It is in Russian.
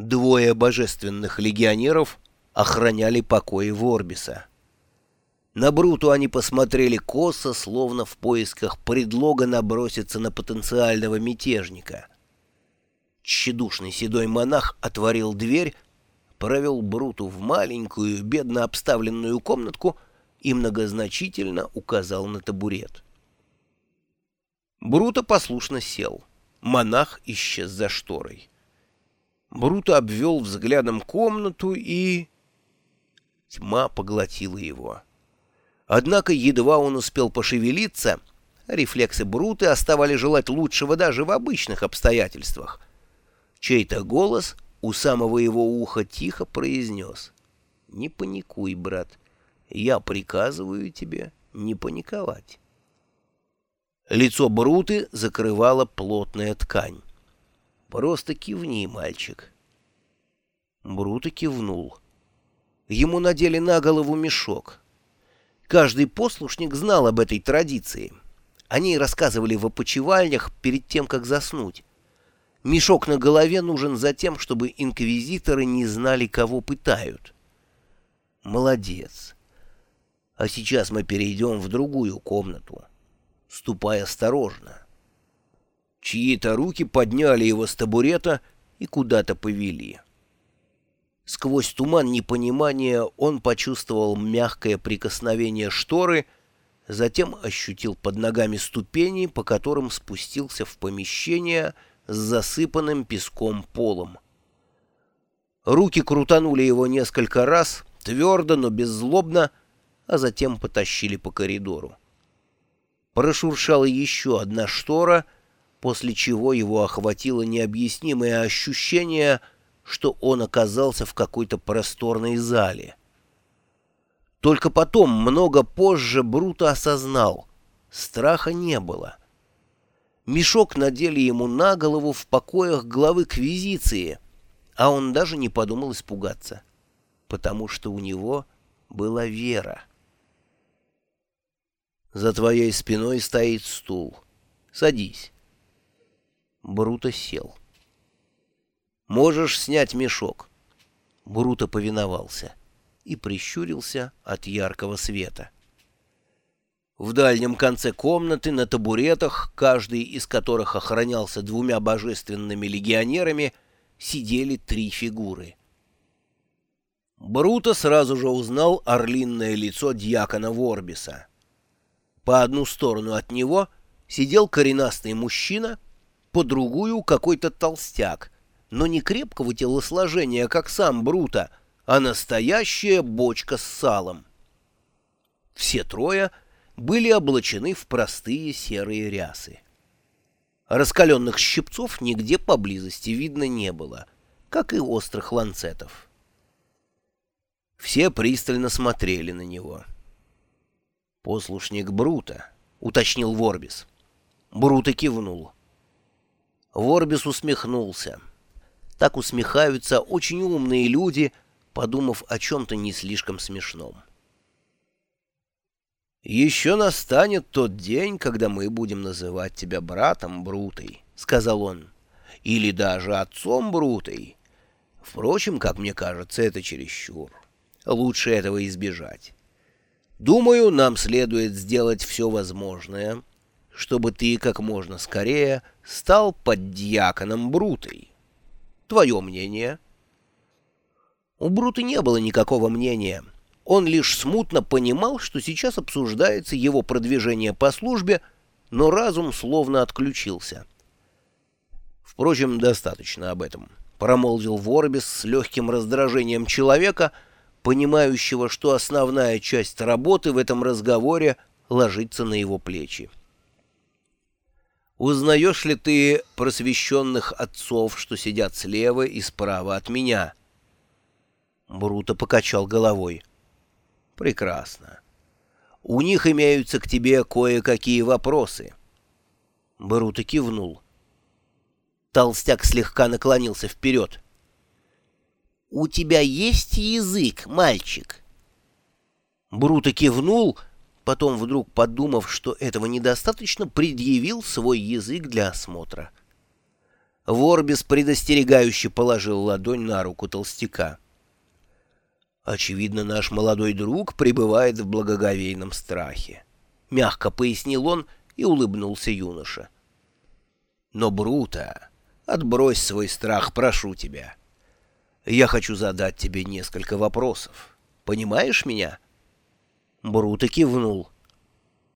Двое божественных легионеров охраняли покои Ворбиса. На Бруту они посмотрели косо, словно в поисках предлога наброситься на потенциального мятежника. Тщедушный седой монах отворил дверь, провел Бруту в маленькую, бедно обставленную комнатку и многозначительно указал на табурет. Бруто послушно сел. Монах исчез за шторой. Бруто обвел взглядом комнату и... Тьма поглотила его. Однако едва он успел пошевелиться, рефлексы Бруты оставали желать лучшего даже в обычных обстоятельствах. Чей-то голос у самого его уха тихо произнес. «Не паникуй, брат, я приказываю тебе не паниковать». Лицо Бруты закрывала плотная ткань. «Просто кивни, мальчик». Брута кивнул. Ему надели на голову мешок. Каждый послушник знал об этой традиции. Они рассказывали в опочивальнях перед тем, как заснуть. Мешок на голове нужен за тем, чтобы инквизиторы не знали, кого пытают. Молодец. А сейчас мы перейдем в другую комнату. Ступай осторожно чьи-то руки подняли его с табурета и куда-то повели. Сквозь туман непонимания он почувствовал мягкое прикосновение шторы, затем ощутил под ногами ступени, по которым спустился в помещение с засыпанным песком полом. Руки крутанули его несколько раз, твердо, но беззлобно, а затем потащили по коридору. Прошуршала еще одна штора — после чего его охватило необъяснимое ощущение, что он оказался в какой-то просторной зале. Только потом, много позже, Бруто осознал — страха не было. Мешок надели ему на голову в покоях главы Квизиции, а он даже не подумал испугаться, потому что у него была вера. «За твоей спиной стоит стул. Садись». Бруто сел. «Можешь снять мешок». Бруто повиновался и прищурился от яркого света. В дальнем конце комнаты на табуретах, каждый из которых охранялся двумя божественными легионерами, сидели три фигуры. Бруто сразу же узнал орлинное лицо дьякона Ворбиса. По одну сторону от него сидел коренастый мужчина — по другую какой-то толстяк, но не крепкого телосложения, как сам Брута, а настоящая бочка с салом. Все трое были облачены в простые серые рясы. Раскаленных щипцов нигде поблизости видно не было, как и острых ланцетов. Все пристально смотрели на него. «Послушник Брута», — уточнил Ворбис. Брута кивнул. Ворбис усмехнулся. Так усмехаются очень умные люди, подумав о чем-то не слишком смешном. «Еще настанет тот день, когда мы будем называть тебя братом Брутой», — сказал он, — «или даже отцом Брутой. Впрочем, как мне кажется, это чересчур. Лучше этого избежать. Думаю, нам следует сделать все возможное, чтобы ты как можно скорее стал под дьяконом Брутой. Твое мнение? У Бруты не было никакого мнения. Он лишь смутно понимал, что сейчас обсуждается его продвижение по службе, но разум словно отключился. Впрочем, достаточно об этом, — промолвил Ворбис с легким раздражением человека, понимающего, что основная часть работы в этом разговоре ложится на его плечи. Узнаешь ли ты просвещенных отцов, что сидят слева и справа от меня?» Бруто покачал головой. «Прекрасно. У них имеются к тебе кое-какие вопросы». Бруто кивнул. Толстяк слегка наклонился вперед. «У тебя есть язык, мальчик?» Бруто кивнул, — Потом, вдруг подумав, что этого недостаточно, предъявил свой язык для осмотра. Ворбис предостерегающе положил ладонь на руку толстяка. «Очевидно, наш молодой друг пребывает в благоговейном страхе», — мягко пояснил он и улыбнулся юноша. «Но, Брута, отбрось свой страх, прошу тебя. Я хочу задать тебе несколько вопросов. Понимаешь меня?» Брута кивнул.